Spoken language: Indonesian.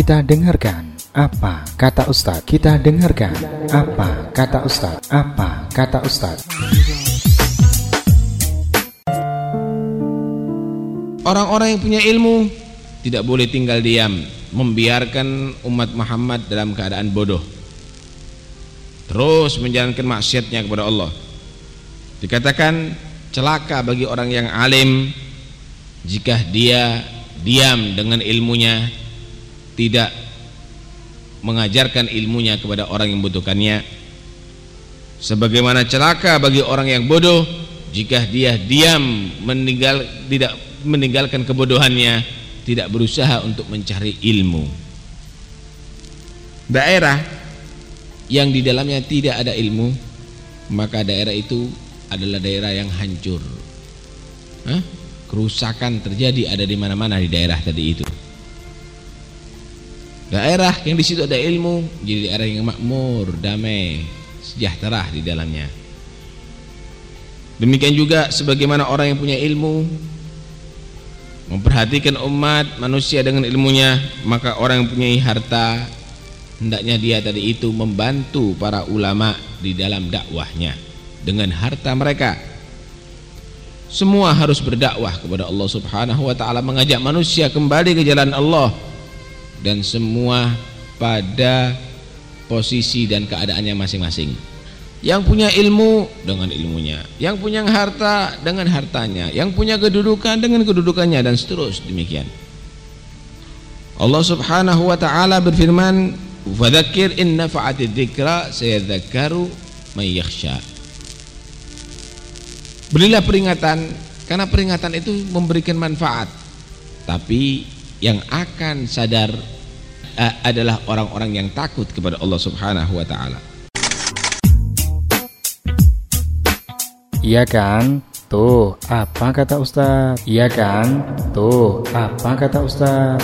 Kita dengarkan apa kata Ustadz. Kita dengarkan apa kata Ustadz. Apa kata Ustadz. Orang-orang yang punya ilmu tidak boleh tinggal diam, membiarkan umat Muhammad dalam keadaan bodoh. Terus menjalankan maksiatnya kepada Allah. Dikatakan celaka bagi orang yang alim jika dia diam dengan ilmunya tidak mengajarkan ilmunya kepada orang yang membutuhkannya. Sebagaimana celaka bagi orang yang bodoh jika dia diam meninggal tidak meninggalkan kebodohannya tidak berusaha untuk mencari ilmu. Daerah yang di dalamnya tidak ada ilmu maka daerah itu adalah daerah yang hancur. Hah? kerusakan terjadi ada di mana-mana di daerah tadi itu daerah yang di situ ada ilmu jadi daerah yang makmur damai sejahtera di dalamnya. Demikian juga sebagaimana orang yang punya ilmu memperhatikan umat manusia dengan ilmunya maka orang yang punya harta hendaknya dia tadi itu membantu para ulama di dalam dakwahnya dengan harta mereka. Semua harus berdakwah kepada Allah Subhanahu wa taala mengajak manusia kembali ke jalan Allah dan semua pada posisi dan keadaannya masing-masing. Yang punya ilmu dengan ilmunya, yang punya harta dengan hartanya, yang punya kedudukan dengan kedudukannya dan seterus demikian. Allah Subhanahu wa taala berfirman, "Fadzakir in nafa'atid dzikra yakhsha." Berilah peringatan karena peringatan itu memberikan manfaat. Tapi yang akan sadar uh, adalah orang-orang yang takut kepada Allah Subhanahu wa taala. Iya kan? Tuh, apa kata Ustaz? Iya kan? Tuh, apa kata Ustaz?